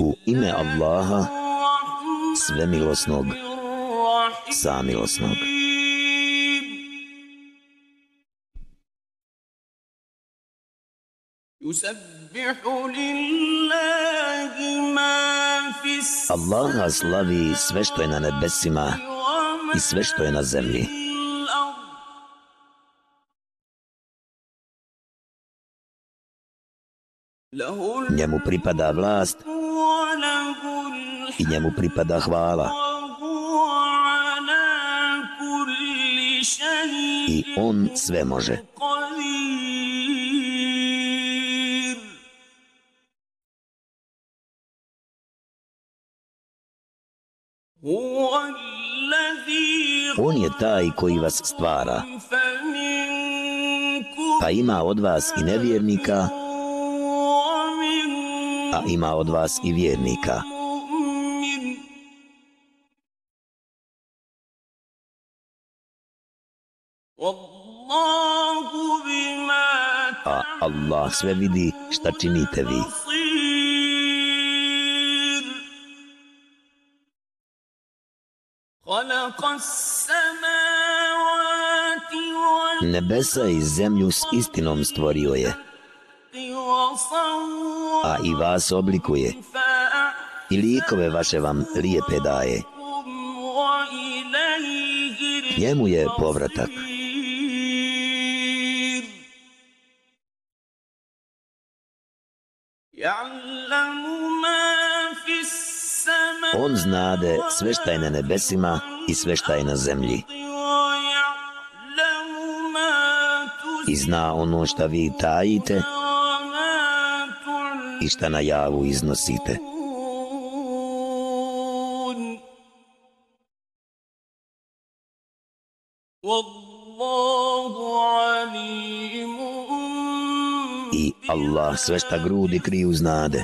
U ime Allaha, svemilosnog, samilosnog. Allaha slavi sve što je na nebesima i sve što je na zemlji. Njemu pripada vlast i njemu pripada hvala. I on sve može. On je taj koji vas stvara. Pa ima od vas i nevjernika, a ima od vas i vjernika. Allah sve vidi šta činite vi. Nebesa i zemlju s istinom stvorio je a i vas oblikuje i likove vaše vam lijepe daje. Njemu je povratak. On znade sve šta je na nebesima i sve šta je na zemlji. I zna ono šta vi tajite i šta na javu iznosite. I Allah sve šta grudi kriju znade.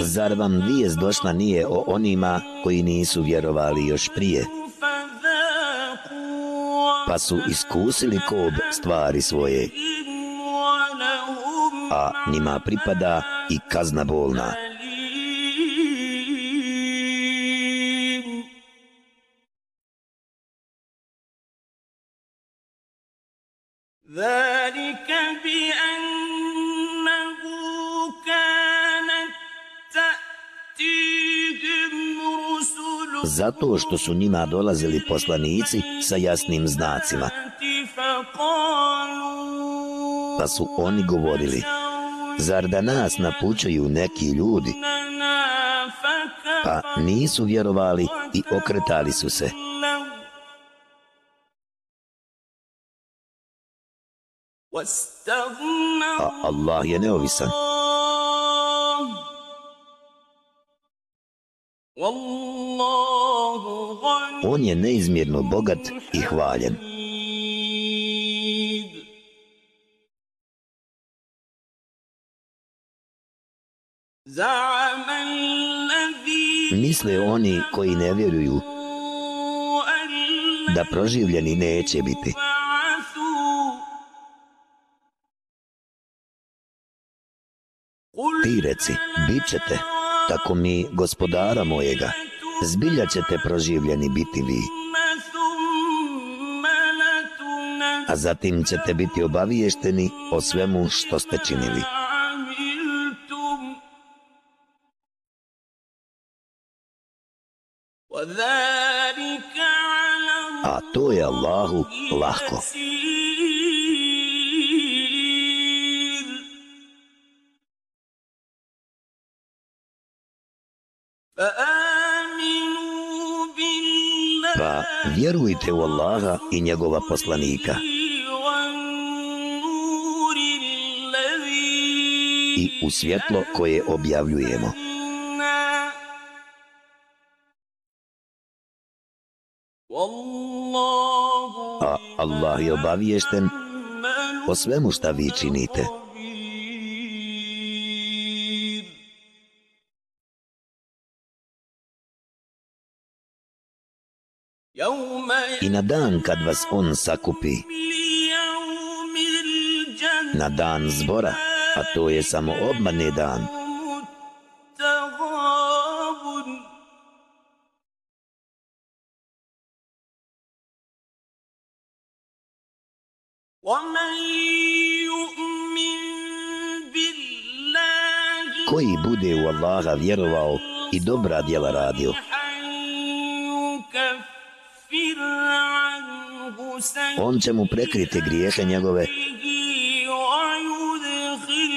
Zar vam vijest došla nije o onima koji nisu vjerovali još prije? Pa su iskusili kob stvari svoje. A njima pripada i kazna bolna. ذلك بأنه كانت Zato što su njima dolazili poslanici sa jasnim znacima. Pa su oni govorili, zar da nas napućaju neki ljudi? Pa nisu vjerovali i okretali su se. A Allah je neovisan. On je neizmjerno bogat i hvaljen. Misle oni koji ne vjeruju da proživljeni neće biti. Ti reci, bit ćete tako mi gospodara mojega, zbilja ćete proživljeni biti vi. A zatim ćete biti obaviješteni o svemu što ste činili. A to je Allahu lahko. Vjerujte u Allaha i njegova poslanika. I u svjetlo koje objavljujemo. A Allah je obaviješten o svemu šta vi činite. I na dan kad vas on sakupi, na dan zbora, a to je samo obmani dan, koji bude u Allaha vjerovao i dobra djela radio, on će mu prekriti grijehe njegove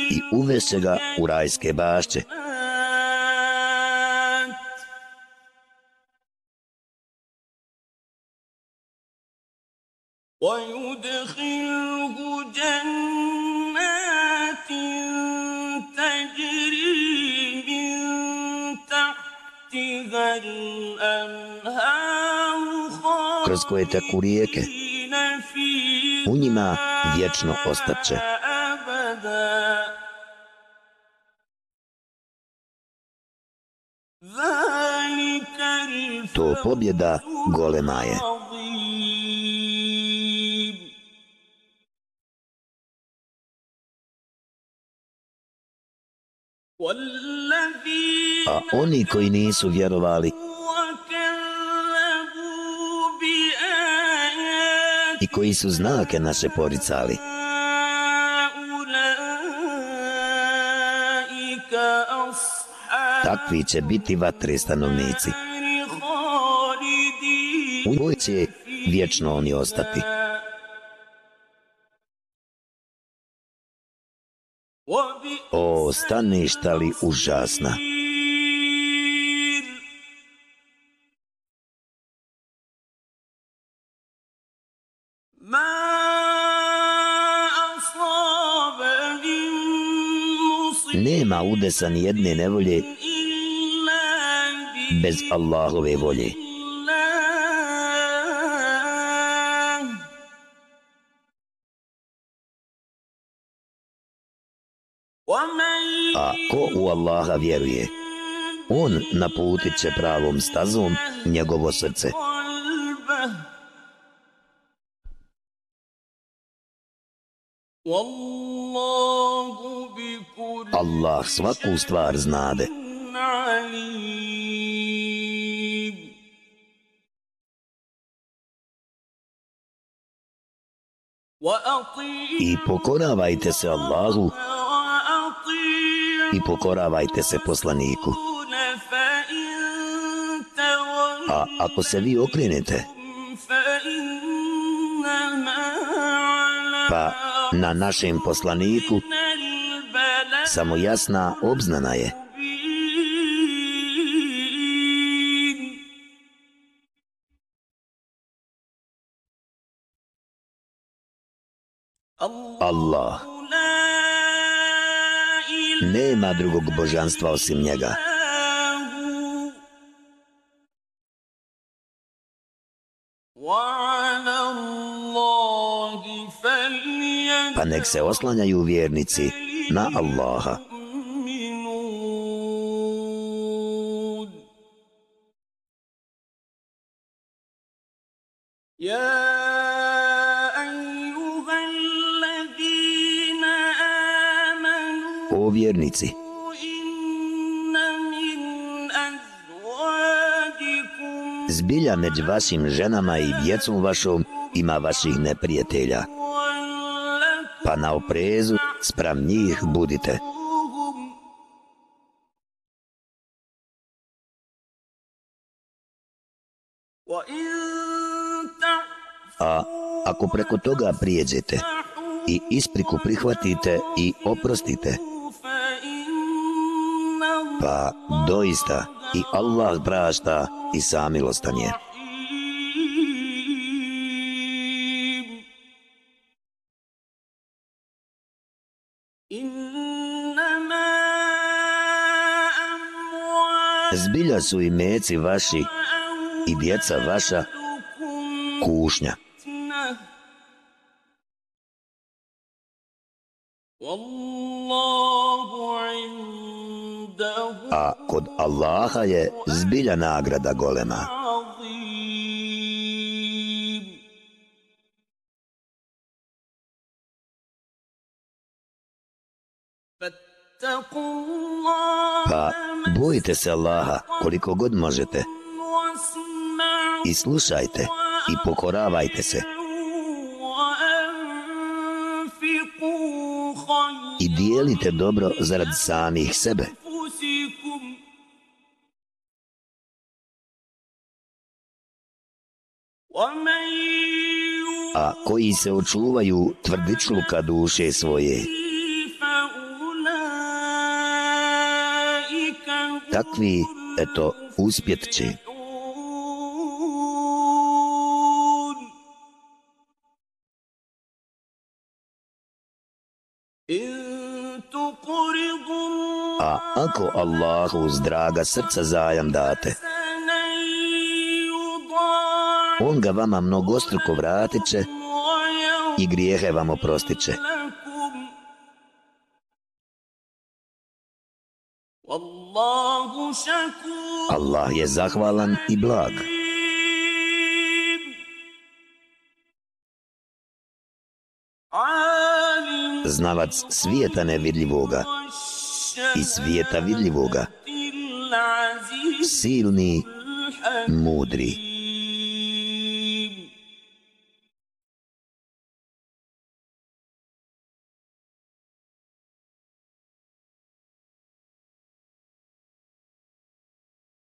i uvese ga u rajske bašće. kroz koje teku rijeke. U njima vječno ostaće. To pobjeda golema je. A oni koji nisu vjerovali i koji su znake naše poricali. Takvi će biti vatre stanovnici. U njoj će vječno oni ostati. O, staništa li užasna! Nema udesa ni jedne nevolje bez Allahove volje. A ko u Allaha vjeruje, on naputit će pravom stazom njegovo srce. Wallah Allah svaku stvar znade. I pokoravajte se Allahu i pokoravajte se poslaniku. A ako se vi okrenete, pa na našem poslaniku samo jasna obznana je. Allah nema drugog božanstva osim njega. Pa nek se oslanjaju vjernici na Allaha. O vjernici, zbilja među vašim ženama i djecom vašom ima vaših neprijatelja. Pa na oprezu sprem njih budite. A ako preko toga prijeđete i ispriku prihvatite i oprostite, pa doista i Allah prašta i samilostan je. zbilja su i meci vaši i djeca vaša kušnja. A kod Allaha je zbilja nagrada golema. Pa bojite se Allaha koliko god možete. I slušajte i pokoravajte se. I dijelite dobro zarad samih sebe. A koji se očuvaju tvrdičluka duše svoje, takvi, eto, uspjet će. A ako Allahu uz draga srca zajam date, On ga vama mnogostruko vratit će i grijehe vam oprostit će. Allah je zahvalan i blag. Znavac svijeta nevidljivoga i svijeta vidljivoga. Silni, mudri.